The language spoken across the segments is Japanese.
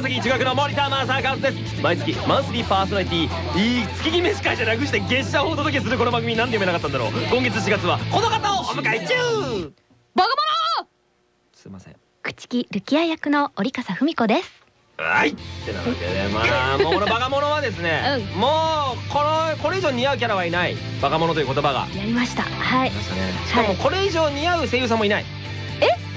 ョンパーソナリティ黒崎一学の森田正和です。毎月マンスリーパーソナリティいい月決め司会じゃなくして月謝をお届けするこの番組なんで読めなかったんだろう。今月4月はこの方をお迎え中バカ者すいません。朽木ルキア役の折笠文子です。はい。ってなわけでまあ もうこのバカ者はですね、うもうこのこれ以上似合うキャラはいない。バカ者という言葉が。やりました。はい。ましたね。しかもこれ以上似合う声優さんもいない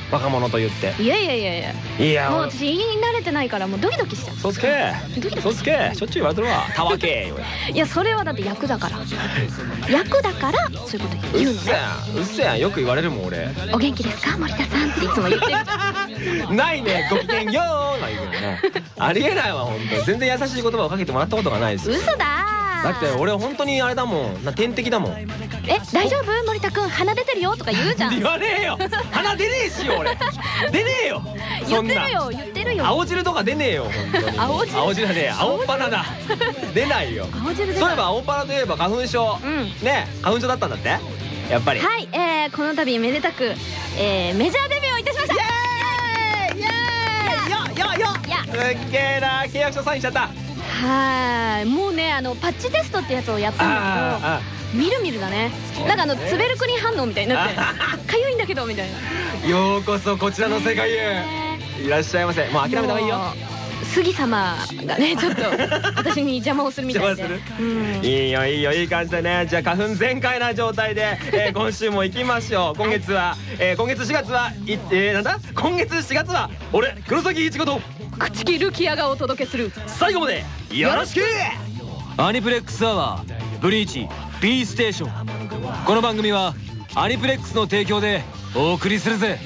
えバカ者と言って。いやいやいやいや。いや。もう私言い慣れてないからもうドキドキしちゃう。そつけ。ドキドキ。そつけ。しょっちゅう言われてるわ。たわけよいやそれはだって役だから。役だからそういうことう言うのね。っせやん。うっせやん。よく言われるもん俺。お元気ですか？森田さん。っていつも言ってる。ないね。ごきげんよう。が言うけどね。ありえないわ本当全然優しい言葉をかけてもらったことがないです。嘘だだって俺本当にあれだもん。な天敵だもん。え大丈夫？森田くん鼻出てるよとか言うじゃん。言わねえよ。鼻出ねえしよ俺。出ねえよ。言そんな。ってるよ言ってるよ。青汁とか出ねえよ青汁。青汁ね。青っ鼻だ。出ないよ。青汁出そういえば青っ鼻といえば花粉症。うん。ね花粉症だったんだって？やっぱり。はい、えー、この度めでたく、えー、メジャーデビューをいたしました。イエーイ。よよよ。いや。すっげえな契約書サインしちゃったはーい。もうねあのパッチテストってやつをやったんだあけどみるみるだね。なんかあのツベルクリン反応みたいになって かゆいんだけどみたいな。あようこそこちらの世界へ。いらっしゃいませ。もう諦めた方がいいよ杉様がね ちょっと私に邪魔をするみたいで。邪魔すうん。いいよいいよいい感じでね。じゃあ花粉全開な状態で、えー 今週も行きましょう。今月は、えー今月4月はいえーなんだ？今月4月は俺黒崎一子と朽木ルキアがお届けする。最後までよろしく！アニプレックスアワーブリーチ B ステーション。この番組はアニプレックスの提供でお送りするぜ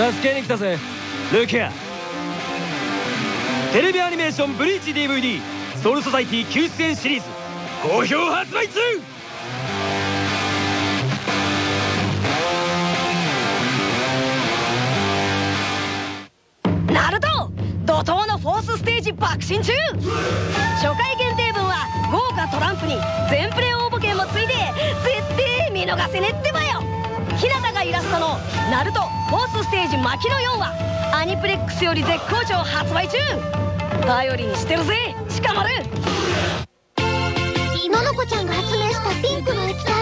助けに来たぜ。ルキアテレビアニメーションブリーチ DVD ソウルソサイティ救出演シリーズ。好評発売中。ナルト怒涛のフォースステージ爆心中。初回限定分は豪華トランプに全プレ応募券もついて絶対見逃せねってばよ。日向がイラストの「ナルトフォースステージ牧の4」はアニプレックスより絶好調発売中。頼りにしてるぜ鹿丸ののこちゃんが発明したピンクの液体。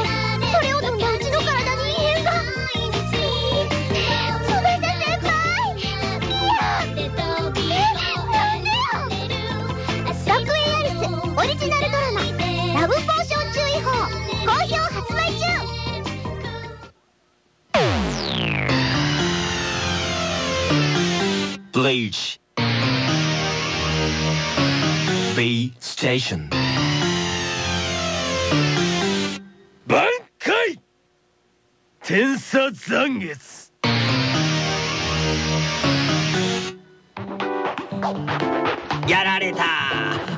Station. 挽回。天差残月。やられた。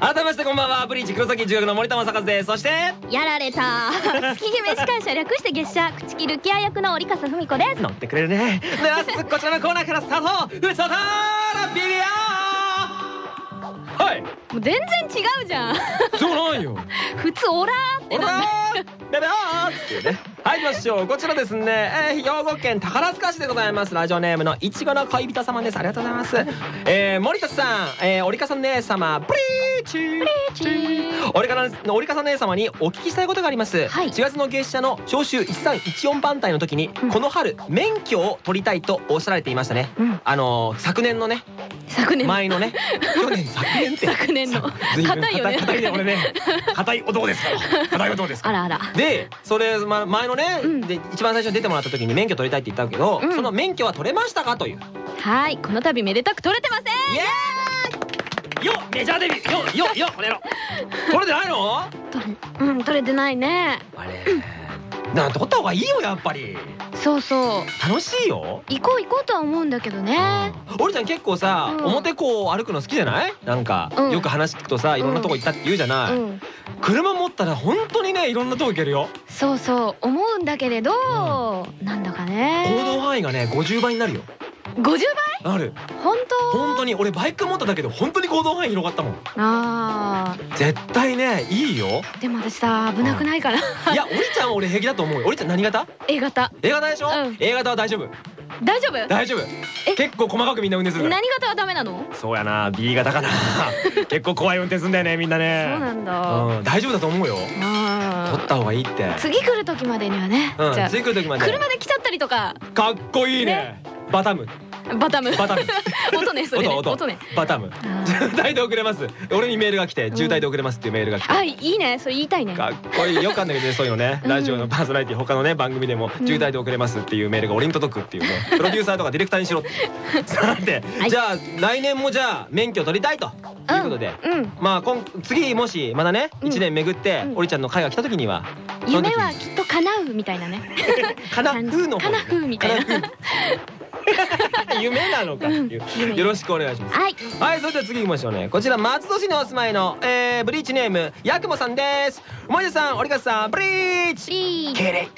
改めましてこんばんは。ブリーチ黒崎中学の森田正和です。そして？やられた。月姫司会者略して月謝。朽木ルキア役の折笠文子です。乗ってくれるね。では早速こちらのコーナーからスタート。ふつおたらビビアーはい。もう全然違うじゃん。そうなんよ。普通オラーってオラーベベアーっていうね。はい行きましょう。こちらですね、えー、兵庫県宝塚市でございます。ラジオネームのいちごの恋人様です。ありがとうございます。えー、森田さん、えー、折笠姉様。ブリーチー。チ折笠折笠姉様にお聞きしたいことがあります、はい。4月の月謝の召集1314番隊の時に、うん。この春免許を取りたいとおっしゃられていましたね、うん。あのー昨年のね昨年前のね。去年昨年って。昨年の。硬いよね。硬いね。俺ね。硬い男ですから 硬い男ですから。あらあら。でそれ、ま、前のね、うん。で一番最初に出てもらった時に免許取りたいって言ったけど、うん。その免許は取れましたかという。はい。この度めでたく取れてません。イエーイ。よっメジャーデビュー。よっよっよっこれやろ取れてないの？取れうん取れてないね。あれなん取った方がいいよやっぱり。そうそう。楽しいよ。行こう行こうとは思うんだけどね。俺ちゃん結構さ、うん。表こう歩くの好きじゃない？なんか、うん。よく話聞くとさいろんなとこ行ったって言うじゃない、うん。車持ったら本当にねいろんなとこ行けるよ。そうそう思うんだけれどなんだか行ね動範囲がね50倍になるよ50倍？ある。本当？本当に俺バイク持っただけで本当に行動範囲広がったもん。あ絶対ねいいよ。ーでも私さ危なくないかないやおりちゃんは俺平気だと思うよ。おりちゃん何型？A 型。A 型でしょ、うん。A 型は大丈夫。大丈夫？大丈夫。え？結構細かくみんな運転するから。何型はダメなの？そうやな。B 型かな。結構怖い運転すんだよねみんなね。そうなんだ。うん。大丈夫だと思うよ。あ取った方がいいって。ー次来る時までにはね。うん。じゃあ次来る時まで。車で来ちゃったりとか。かっこいいねバタム。バタム。バタム。音ねそれね。音音。音ね。バタム。渋滞で遅れます。俺にメールが来て渋滞で遅れますっていうメールが来て。あいいね。それ言いたいね。かっこいい。よくあんだけどねそういうのね。うん。ラジオのパーソナリティ他のね番組でもうん。渋滞で遅れますっていうメールが俺に届くっていうね。プロデューサーとかディレクターにしろって。さてはい。じゃあ来年もじゃあ免許取りたいと。いうことで。うん。まあ今次もしまだねうん。1年巡ってうん。おりちゃんの会が来た時には夢時はきっと叶うみたいなね。かなふうの方か なふうみたいな 夢なのかっていう。夢よろしくお願いします。はい。はいそれでは次行きましょうね。こちら松戸市にお住まいの、えー、ブリーチネームやくもさんです。森田さん折笠さんブリーチ。敬礼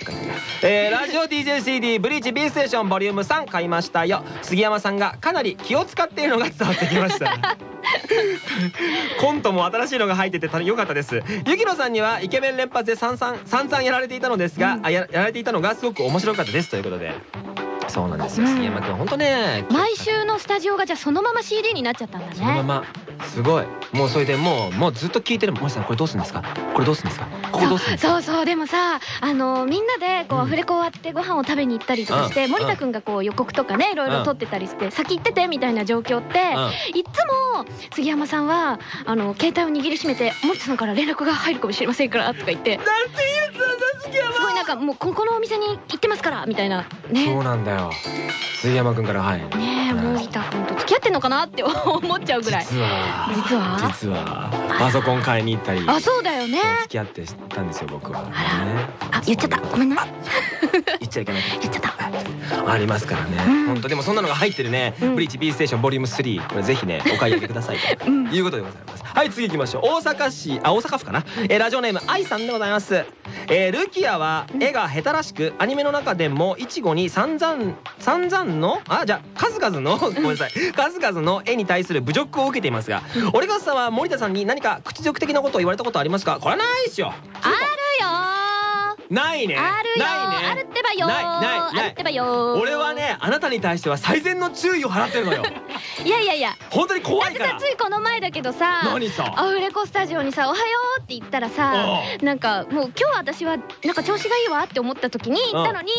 えー、ラジオ DJCD ブリーチ B ステーションボリューム3買いましたよ。杉山さんがかなり気を使っているのが伝わってきました。コントも新しいのが入ってて良かったです。ゆきのさんにはイケメン連発で散々散々やられていたのですが、あややられていたのがすごく面白かったですということでそうなんです。ようん。杉山君本当ね毎週のスタジオがじゃあそのまま CD になっちゃったんだね。そのまま。すごい。もうそれでもうもうずっと聞いてる。森さんこれどうするんですか？これどうするんですか？ここどうするんですか？そうそうでもさあのみんなでこううん。アフレコ終わってご飯を食べに行ったりとかしてうん。森田くんがこう予告とかねいろいろ撮ってたりして先行っててみたいな状況ってうん。いつも杉山さんはあの携帯を握りしめて「森田さんから連絡が入るかもしれませんから」とか言って。なんていうすごいなんかもうここのお店に行ってますからみたいな。そうねなんだよ。杉山君からはい。ねえ森田くんと付き合ってんのかなって 思っちゃうぐらい。実は。実は？実は。パソコン買いに行ったり。あそうだよね。付き合ってたんですよ僕は。あ言っちゃった。ごめんな言っちゃいけない。言っちゃった。ありますからね。うん。本当でもそんなのが入ってるね。うん。ブリーチ B ステーションボリューム3これぜひねお買い上げくださいと。うん。いうことでございます。はい次行きましょう。大阪市あ大阪府かな、えーラジオネーム愛さんでございます、えールキアは絵が下手らしくアニメの中でもイチゴに散々散々のあじゃあ数々の ごめんなさい。数々の絵に対する侮辱を受けていますが折笠さんは森田さんに何か屈辱的なことを言われたことありますか？これはないっしょ。あるよ。ないね。あるよ。ないね。あるってばよないないってばよ俺はねあなたに対しては最善の注意を払ってるのよ。いやいやいや。本当に怖いから。だってさついこの前だけどさ何さ？アフレコスタジオにさ「おはよう」って言ったらさうなんかもう今日私はなんか調子がいいわって思った時に言ったのに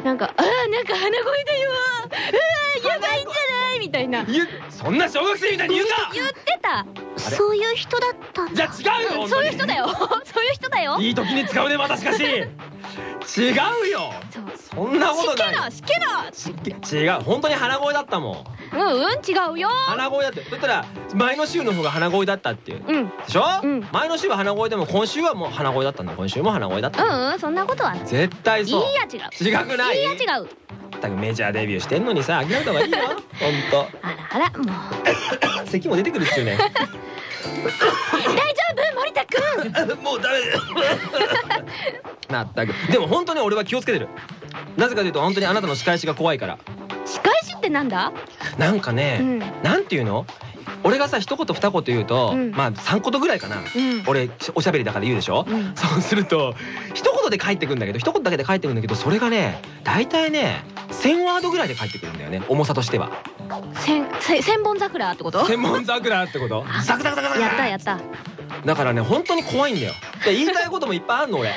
うなんか「あーなんか鼻声だよあーやばいんじゃない?」みたいな。そんな小学生みたいに言うか。言ってた。れ？そういう人だったんじゃだあ違うよそういう人だよ。そういう人だよ。いい時に使うねまたしかし違うよ。そんなことしけないろしけろ。し違う。本当に鼻声だったもん。うんうん違うよ。鼻声だって。だったら前の週の方が鼻声だったっていう。うん。でしょ、うん。前の週は鼻声でも今週はもう鼻声だったんだ今週も鼻声だったうんうんそんなことは。ない絶対いいそうや違う。違くない？いいや違う。全くメジャーデビューしてんのにさ諦めた方がいいよ。ほんあらあらもう。と 咳も出てくるっちゅうね。大丈夫森田くんもうダメまったくでも本当に俺は気をつけてる。なぜかというと本当にあなたの仕返しが怖いから。仕返しってなんだ？なんかね、うん。なんていうの？俺がさ一言二言言うと、うん。まあ三言ぐらいかな、うん。俺おしゃべりだから言うでしょ、うん。そうすると一言で返ってくんだけど一言だけで返ってくんだけどそれがね大体ね1000ワードぐらいで返ってくるんだよね。重さとしては。千千千本桜ってこと？千本桜ってこと？あザクザクザクザク。やったやった。だからね本当に怖いんだよ。で言いたいこともいっぱいあんの俺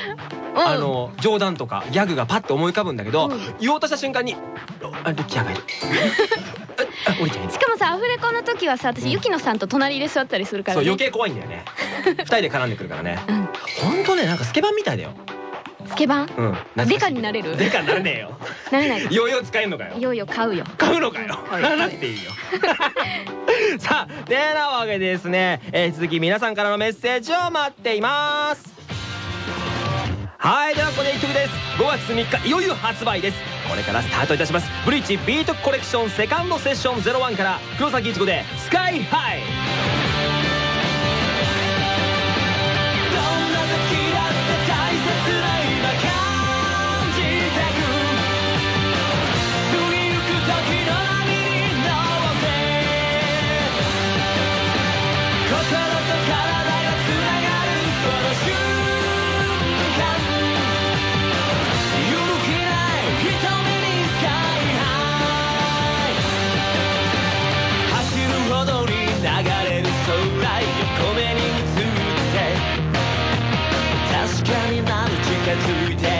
あの冗談とかギャグがパッと思い浮かぶんだけど、うん。言おうとした瞬間に「あルキアがいる」あ「降りちゃいる。しかもさアフレコの時はさ私、うん。ゆきのさんと隣で座ったりする」からね。そう余計怖いんだよね。二人で絡んでくるからね。うん。本当ねなんかスケバンみたいだよ。スケバン？うん。デカになれる？デカになれねえよ。なれないかヨーヨー使えんのかよ。いよいよ買うよ。買うのかよ。買う買わなくていいよ。さあてなわけでですね、えー続き皆さんからのメッセージを待っていますはいではここで1曲です。5月3日いよいよ発売です。これからスタートいたします。ブリーチビートコレクションセカンドセッション01から黒崎いちごでスカイハイ。確かになる近づいて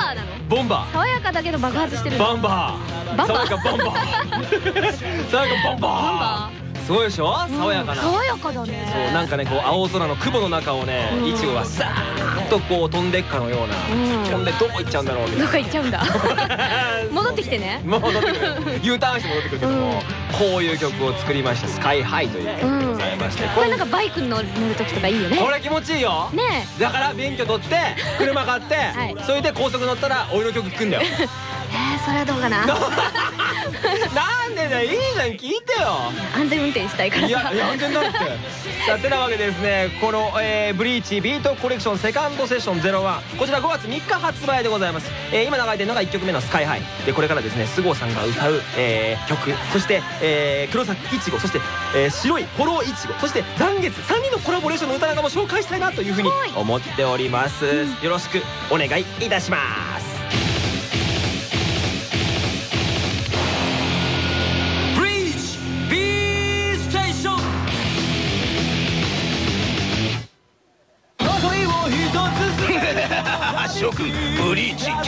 バーなの？ボンバー。爽やかだけど爆発してる。のバンバー。バンバー。爽やかバンバー。爽やかバンバー。バすごいでしょ？爽やかな、爽やかだね。そうなんかねこう青空の雲の中をねうん。イチゴがさーっとこう飛んでっかのような、うん。飛んでどこ行っちゃうんだろうみたいどな。っか行っちゃうんだ。戻ってきてね。戻ってくる。U ターンして戻ってくるけども、こういう曲を作りました「スカイハイという曲でございまして、これなんかバイクに乗る時とかいいよね。これ気持ちいいよ。ねだから免許取って車買って、い。それで高速乗ったら俺の曲聴くんだよ。え えー、それはどうかななんでだよいいじゃん聞いてよ。安全運転したいからいやさいや安全だって。さあてなわけでですねこの、えーブリーチビートコレクションセカンドセッション01こちら5月3日発売でございます、えー今流れてるのが1曲目の「スカイハイ。でこれからですね菅生さんが歌う、えー曲。そして、えー黒崎いちごそして、えー白いフォローいちごそして残月3人のコラボレーションの歌なんかも紹介したいなというふうに思っております、よろしくお願いいたします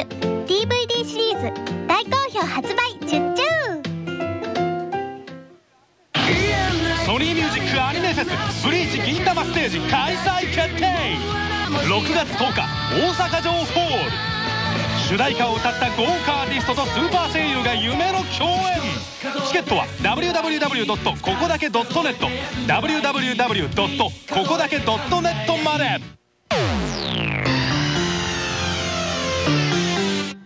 ュ」DVD シリーズ。大好評発売チュッチュソニーミュージックアニメフェスブリーチ銀魂ステージ開催決定。6月10日大阪城ホール。主題歌を歌った豪華アーティストとスーパー声優が夢の共演。チケットは www. ここだけ .net www. ここだけ .net まで。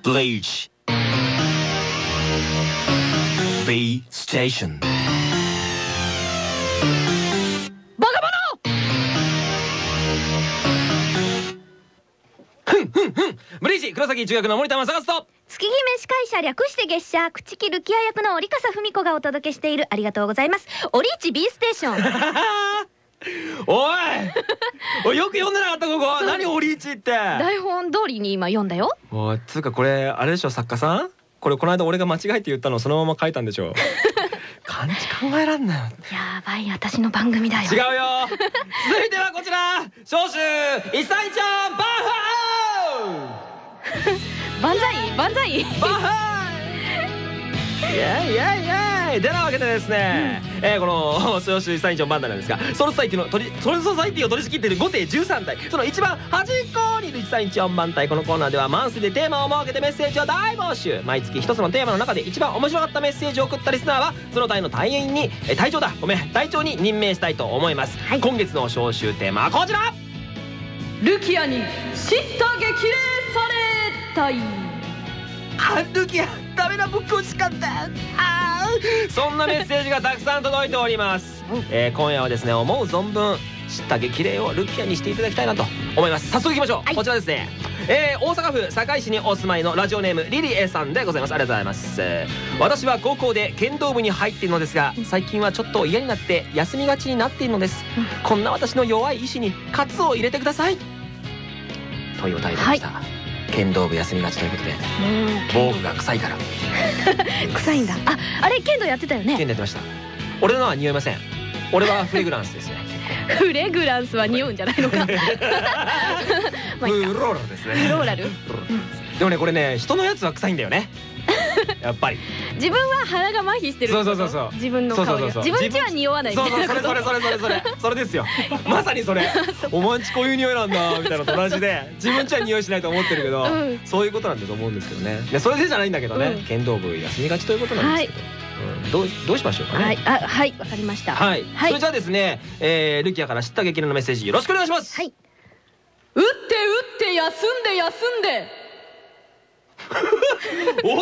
ブリーチ B ステーションバカブリーチ黒崎中学の森田正和と月姫司会者略して月謝。口木ルキア役の折笠文子がお届けしている。ありがとうございます。オリーチ B ステーション おい おいよく読んでなかったここ。何オリーチって。台本通りに今読んだよ。おいつうかこれあれでしょ作家さん？これこの間俺が間違えて言ったのそのまま書いたんでしょ？漢字考えらんないよ。やばい私の番組だよ。違うよ。続いてはこちら。召集一歳ちゃんバッフ 万歳万歳。バッファーイエイイエイイエイでなわけでですね、えーこの召集一歳ちゃんバンダなんですがソルソサイティの取りソルソサイティを取り仕切っている5艇13体その一番端っこにいる一歳一音番隊このコーナーではマンスでテーマを設けてメッセージを大募集毎月一つのテーマの中で一番面白かったメッセージを送ったリスナーはその隊の隊員にえ隊長だごめん隊長に任命したいと思います、今月の召集テーマはこちらルキアに叱咤激励されたいあルキアダメな僕を叱ったあー。そんなメッセージがたくさん届いております、えー今夜はですね思う存分知った激励をルキアにしていただきたいなと思います。早速いきましょう、こちらですね。えー大阪府堺市にお住まいのラジオネームリリエさんでございます。ありがとうございます、えー私は高校で剣道部に入っているのですが最近はちょっと嫌になって休みがちになっているのです、こんな私の弱い意志に喝を入れてください。問いをいただきました、剣道部休みがちということで。防具が臭いから。臭いんだ。ああれ剣道やってたよね？剣でやってました。俺のは匂いません。俺はフレグランスですね。フレグランスは匂うんじゃないのか。まあいいか。フローラルですね。フローラルでもねこれね人のやつは臭いんだよね やっぱり。自分は鼻が麻痺してるそうそうそうそう。自分の香りが。そうそうそうそう。自分ちは匂わない。みそうそうそれそれそれそれそれ。それですよ。まさにそれ。お前んちこういう匂いなんだみたいなのと同じで。自分ちは匂いしないと思ってるけど、うん。そういうことなんだと思うんですけどね。でそれでじゃないんだけどね、うん。剣道部休みがちということなんですけど、うん、どうどうしましょうかね。はい。あはい。わかりました。はい、はい。それじゃあですね、えー、ルキアから知った激励のメッセージよろしくお願いします。はい。打って打って休んで休んで。お？うん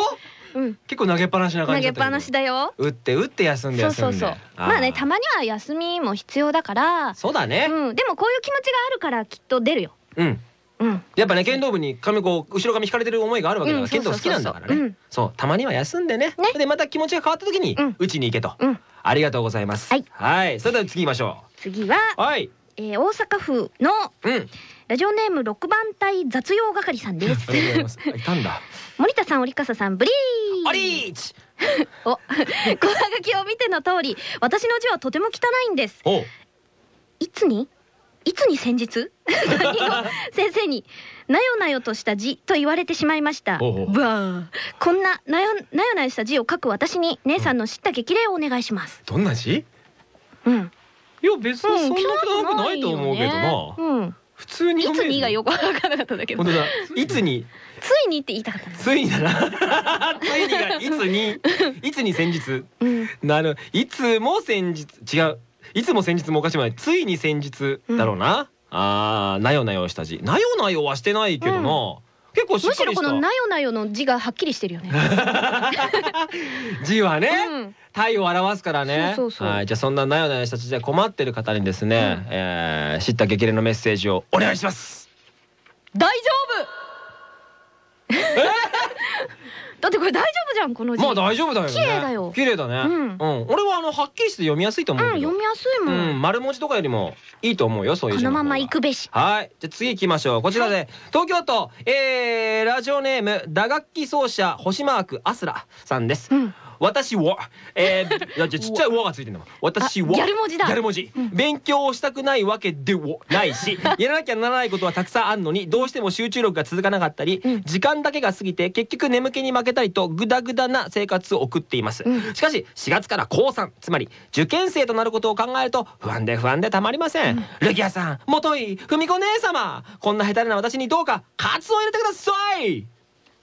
結構投げっぱなしな投感じだったけど。げっぱなしだよ。打って打って休んで休んで。そうそうそう。まあねたまには休みも必要だから。そうだね。うん。でもこういう気持ちがあるからきっと出るよ。うん。うん。やっぱね剣道部に髪こう後ろ髪引かれてる思いがあるわけだから、うん剣道好きなんだからね、そうたまには休んでね。ね。でまた気持ちが変わった時にうん。打ちに行けと、うん。ありがとうございます。はい。それでは次行きましょ次はうはい。えー大阪府のうん。ラジオネーム六番隊雑用係さんです。ありがとうございます。あいたんだ森田さん折笠さんブリーありーち お小はがきを見ての通り私の字はとても汚いんです。いつに？いつに先日？先生になよなよとした字と言われてしまいました。おうおう。こんななよなよなよした字を書く私に姉さんの知った激励をお願いします。どんな字？うん。いや別にそんな汚くないと思うけどな、うん。普通にいつにがよくわからなかったんだけど。本当だ。いつに？ついにって言いたかったなついにだな。ついにがいつに？いつに先日？うん。なるいつも先日？違う。いつも先日もおかしくない。ついに先日だろうな、あーなよなよした字。なよなよはしてないけどな、結構しっむしろこのなよなよの字がはっきりしてるよね。字はね、うん。体を表すからね。はい。じゃあそんななよなよした字で困ってる方にですね、えー知った激励のメッセージをお願いします。大丈 だってこれ大丈夫じゃんこの字。まあ大丈夫だよね。綺麗だよ。綺麗だね。うん。俺はあのはっきりして読みやすいと思ううん読みやすいもん、うん、丸文字とかよりもいいと思うよそういうこのまま行くべし。はい。じゃあ次行きましょう。こちらで、東京都、えー、ラジオネーム打楽器奏者星マークアスラさんです、うん私は、えー、じゃあちっちゃい「わ」がついてるの私はあギャル文字だ。ギャル文字、勉強をしたくないわけではないし やらなきゃならないことはたくさんあるのにどうしても集中力が続かなかったり、うん。時間だけが過ぎて結局眠気に負けたりとグダグダな生活を送っています、うん。しかし4月から高3つまり受験生となることを考えると不安で不安でたまりません、ルキアさんもとい文子姉様こんな下手な私にどうかカツを入れてください。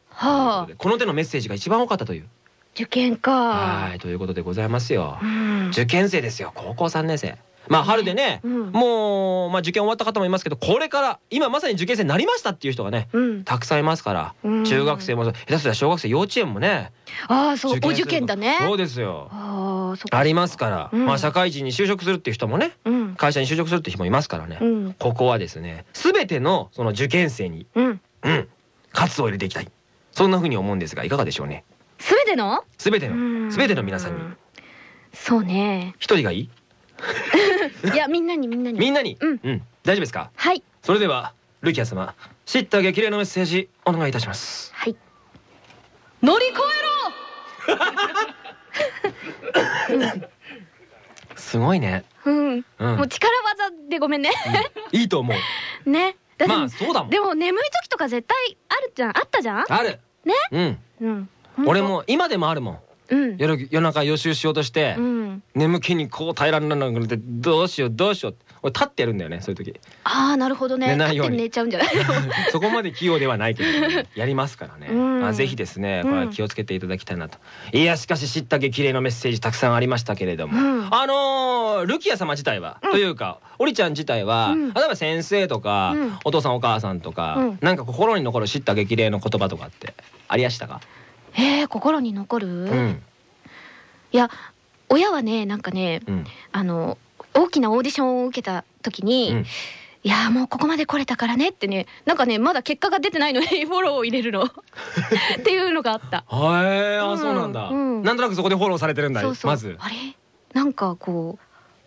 はあ。この手のメッセージが一番多かったという受験か。はいということでございますよ。うん。受験生ですよ高校3年生。まあ春でね、うん。もう、まあ、受験終わった方もいますけどこれから今まさに受験生になりましたっていう人がねうん。たくさんいますから、うん。中学生も下手すりゃ小学生幼稚園もねああそうお受験だね。そうですよ。ありますから、うん。まあ社会人に就職するっていう人もねうん。会社に就職するっていう人もいますからね、うん。ここはですね全てのその受験生にうん。うんカツを入れていきたい。そんな風に思うんですがいかがでしょうね？すべての？全てうん。の全ての皆さんに。そうね。一人がいい？いやみんなにみんなに。みんなに？うん。うん。大丈夫ですか？はい。それではルキア様知った激励のメッセージお願いいたします。はい。夫乗り越 すごいね。うん。うん。もう力技でごめんね。いいと思う。ね。だってまあそうだもん。でも眠い時とか絶対あるじゃん。あったじゃん？ある。ね？うん。うん俺も今でもあるもん。うん。夜夜中予習しようとしてうん。眠気にこう耐えられなくなってどうしようどうしようって。俺立ってやるんだよねそういう時。ああなるほどね。寝ないように。寝ちゃうんじゃない？そこまで器用ではないけどやりますからね、うん。まあ、ぜひですねこれは気をつけていただきたいなと、いやしかし知った激励のメッセージたくさんありましたけれども、うん。あのールキア様自体は、というかオリちゃん自体は、うん。例えば先生とか、うん。お父さんお母さんとか、うん。なんか心に残る知った激励の言葉とかってありやしたか、えー、心に残る、うん。いや親はねなんかねうん。あの大きなオーディションを受けた時に、うん。いやーもうここまで来れたからねってねなんかねまだ結果が出てないの。に フォローを入れるの。っていうのがあった。へえあうん。そうなんだ、うん。なんとなくそこでフォローされてるんだそうそう。まず。あれ？なんかこう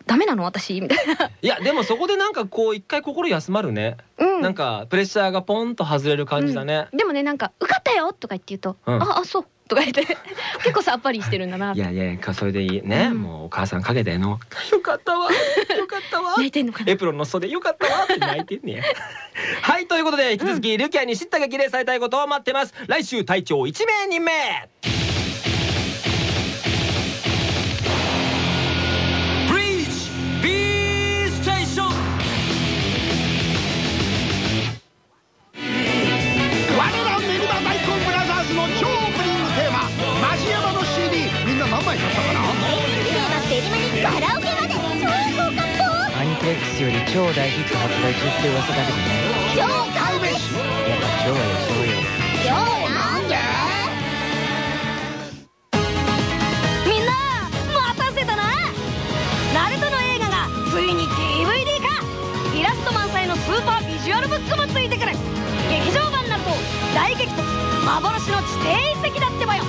ダメなの？私？みたいな。いやでもそこでなんかこう一回心休まるね、うん。なんかプレッシャーがポンと外れる感じだね、でもねなんか受かったよとか言って言うと、うん。ああそう。とか言って。結構さっぱりしてるんだな。いやいやかそれでいい。ね、うん。もうお母さんかけてんの。よかったわ。よかったわ。泣いてんのかな？エプロンの袖よかったわって泣いてんねや。はいということで引き続き、ルキアに知った激励されたいことを待ってます。来週隊長1名2名スより超大ヒット発売中って噂だけどね超買うべしやっぱ超は予想よ超なんでみんな待たせたなナルトの映画がついに DVD 化イラスト満載のスーパービジュアルブックもついてくる劇場版ナルト大激突幻の地底遺跡だってばよ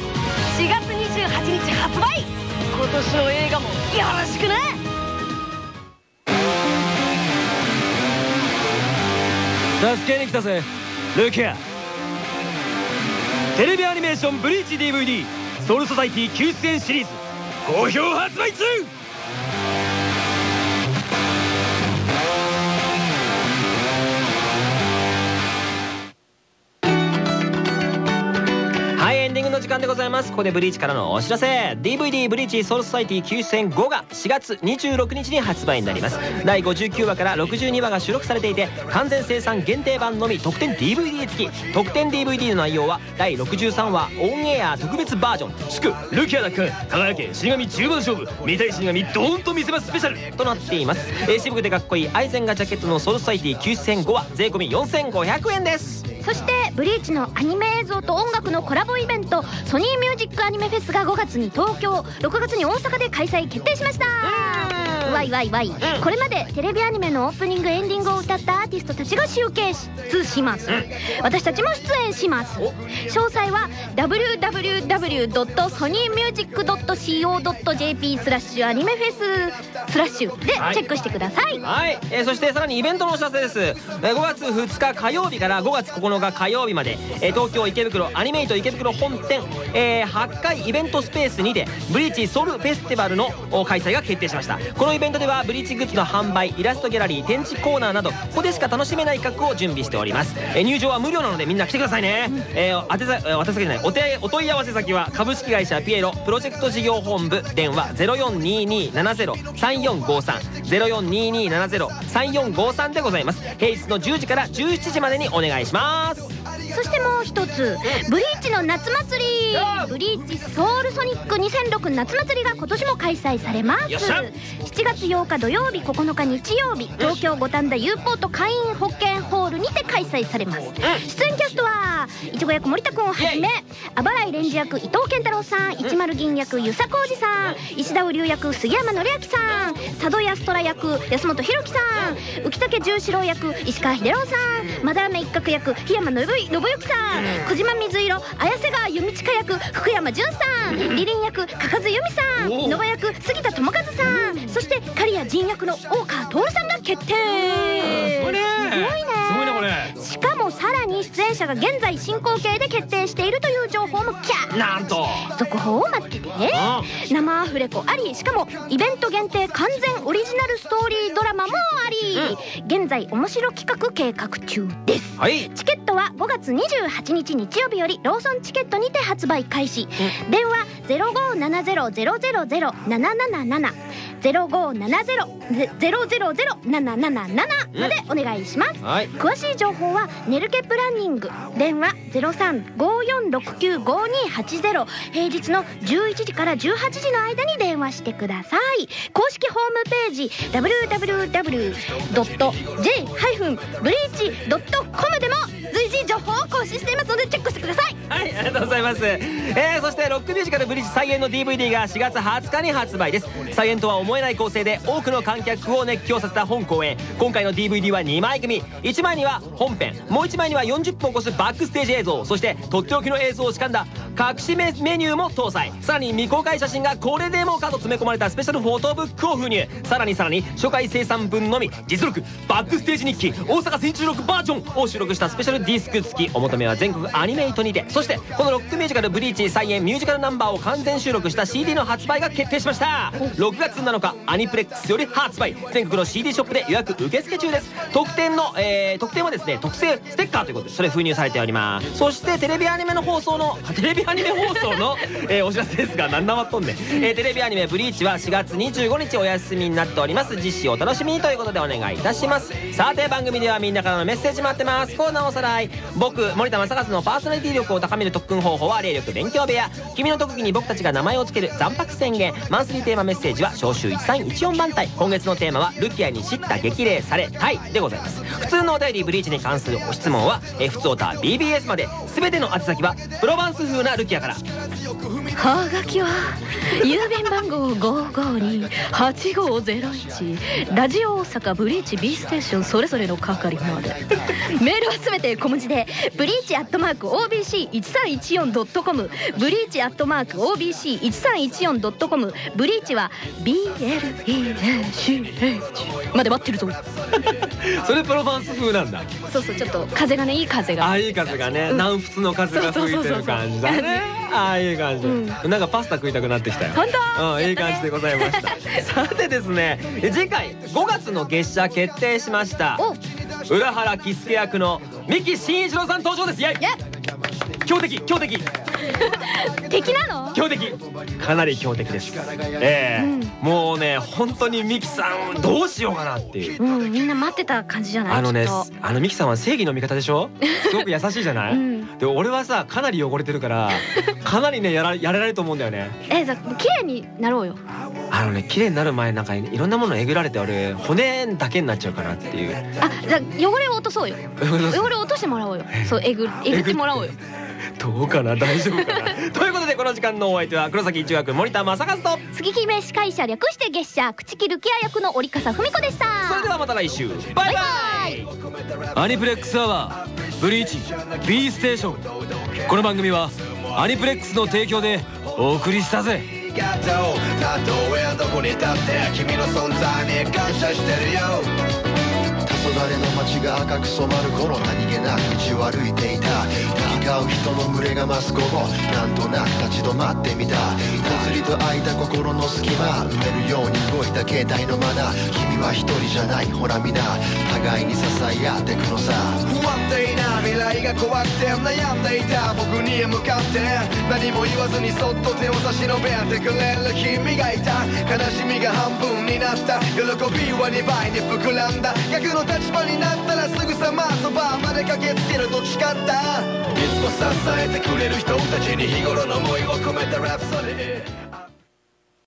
4月28日発売今年の映画もよろしくな助けに来たぜ。ルキアテレビアニメーション「ブリーチ DVD ソウルソサイティ救出演シリーズ」好評発売中。間でございます。ここでブリーチからのお知らせ。DVD ブリーチソウルソサイティ救出編5が4月26日に発売になります。第59話から62話が収録されていて完全生産限定版のみ特典 DVD 付き。特典 DVD の内容は第63話オンエア特別バージョン。祝ルキア奪還輝け死神中盤勝負。見たい死神ドーンと見せますスペシャル。となっています、えー渋くてかっこいいアイゼンガジャケットのソウルソサイティ救出編5は税込4500円ですそしてブリーチのアニメ映像と音楽のコラボイベントソニーミュージックアニメフェスが5月に東京6月に大阪で開催決定しました。わいわいわいこれまでテレビアニメのオープニングエンディングを歌ったアーティストたちが集結します。私たちも出演します。詳細は www.sonymusic.co.jp スラッシュアニメフェススラッシュ。でチェックしてください。はい、えーそしてさらにイベントのお知らせです、えー5月2日火曜日から5月9日火曜日まで、えー東京池袋アニメイト池袋本店、えー8階イベントスペースにてブリーチソウルフェスティバルのお開催が決定しました。このイベントではブリーチグッズの販売イラストギャラリー展示コーナーなどここでしか楽しめない企画を準備しております、え入場は無料なのでみんな来てくださいね、えー、宛先えー宛先じゃないお手お問い合わせ先は株式会社ピエロプロジェクト事業本部電話0422703453 0422703453でございます。平日の10時から17時までにお願いします。そしてもう一つブリーチの夏祭り。ブリーチソウルソニック2006夏祭りが今年も開催されます。よっしゃ。7月8日土曜日9日日曜日東京五反田 U ポート会員保険ホールにて開催されます。出演キャストはいちご役森田君をはじめあばらいレンジ役伊藤健太郎さん10銀役遊佐浩二さん石田瓜生役杉山紀明さん佐渡安虎役安本博樹さん浮竹十四郎役石川秀郎さんまだらめ一角役檜山信信之さん小島水色綾瀬川弓近役福山潤さんリリン役加賀津由美さん野場役杉田智和さんそして刈谷仁役の大川徹さんが決定。すごいね。これ。しかもさらに出演者が現在進行形で決定しているという情報もキャーなんと。続報を待っててね。生アフレコありしかもイベント限定完全オリジナルストーリードラマもあり、現在面白企画計画中です。はい。チケットは5月28日日曜日よりローソンチケットにて発売開始、電話0570-000-777 0570-000-777までお願いします、はい。詳しい情報はネルケプランニング。電話0354695280平日の11時時から18時の間に電話してください。公式ホームページ www.j-breach.com でも随時情報を更新していますのでチェックしてください。はいありがとうございます、えー、そしてロックミュージカルブリッジ再演の DVD が4月20日に発売です。再演とは思えない構成で多くの観客を熱狂させた本公演今回の DVD は2枚組。1枚には本編。もう1枚には40分を超すバックステージ映像そしてとっておきの映像を仕込んだ隠しメメニューも搭載。さらに未公開写真がこれでもかと詰め込まれたスペシャルフォトブックを封入。さらにさらに初回生産分のみ。実録バックステージ日記。大阪千中録バージョンを収録したスペシャルディスク付きお求めは全国アニメイトにてそしてこのロックミュージカル「ブリーチ」再演ミュージカルナンバーを完全収録した CD の発売が決定しました。6月7日アニプレックスより発売全国の CD ショップで予約受付中です。特典の、えー、特典はですね特製ステッカーということでそれ封入されております。そしてテレビアニメの放送のテレビアニメ放送の、えーお知らせですが何なまっとんねん、えーテレビアニメ「ブリーチ」は4月25日お休みになっております。実施お楽しみにということでお願いいたします。さて番組ではみんなからのメッセージ待ってます。コーナーさらい。僕森田正和のパーソナリティ力を高める特訓方法は霊力勉強部屋。君の特技に僕たちが名前を付ける残白宣言。マンスリーテーマメッセージは召集1314番隊。今月のテーマはルキアに叱咤激励されたい。でございます。普通のお便りブリーチに関するご質問は F ツオーター BBS まで。全ての宛先はプロヴァンス風なルキアから。はがきは郵便番号5528501ラジオ大阪ブリーチ B ステーションそれぞれの係までメールはすべて小文字でブリーチアットマーク OBC1314.com ブリーチアットマーク OBC1314.com ブリーチは BLEACH まで待ってるぞ。それプロバンス風なんだ。そうそうちょっと風がねいい風が。ああいい風がね、うん。南仏の風が吹いてる感じだねああいい感じ、なんかパスタ食いたくなってきたよ。本当？うんいい感じでございました。さてですね次回5月の月謝決定しました。お。浦原喜助役の三木真一郎さん登場です。イエイ。強敵強敵敵なの？強敵。かなり強敵です。ええ。もうね本当にミキさんどうしようかなっていう。うんみんな待ってた感じじゃない？あのねあのミキさんは正義の味方でしょ？すごく優しいじゃない、うん。で俺はさかなり汚れてるからかなりねやらやられると思うんだよね。えじゃあ綺麗になろうよ。あのね綺麗になる前なんかいろんなものえぐられて俺骨だけになっちゃうかなっていう。あじゃあ汚れを落とそうよ。汚れを落としてもらおうよ。そうえぐえぐってもらおうよどうかな大丈夫かな。ということでこの時間のお相手は黒崎一役森田正和と。月姫司会者略して月謝口切るケア役の折笠文子でした。それではまた来週。バイバイ。アニプレックスアワーブリーチ。B ステーション。この番組はアニプレックスの提供でお送りしたぜ。たとえどこに立って君の存在に感謝してるよ黄昏の街が赤く染まる頃何気なく道を歩いていた。行き交う人の群れが増す午後なんとなく立ち止まってみた。ぽつりと開いた心の隙間埋めるように動いた携帯のマナー君は一人じゃないほら皆互いに支え合ってくのさ。不安定な未来が怖くて悩んでいた。僕に向かって何も言わずにそっと手を差し伸べてくれる君がいた。悲しみが半分になった。喜びは2倍に膨らんだ。逆の立場になったらすぐさまそばまで駆けつけると誓った。いつも支えてくれる人たちに日頃の思いを込めたラプソディ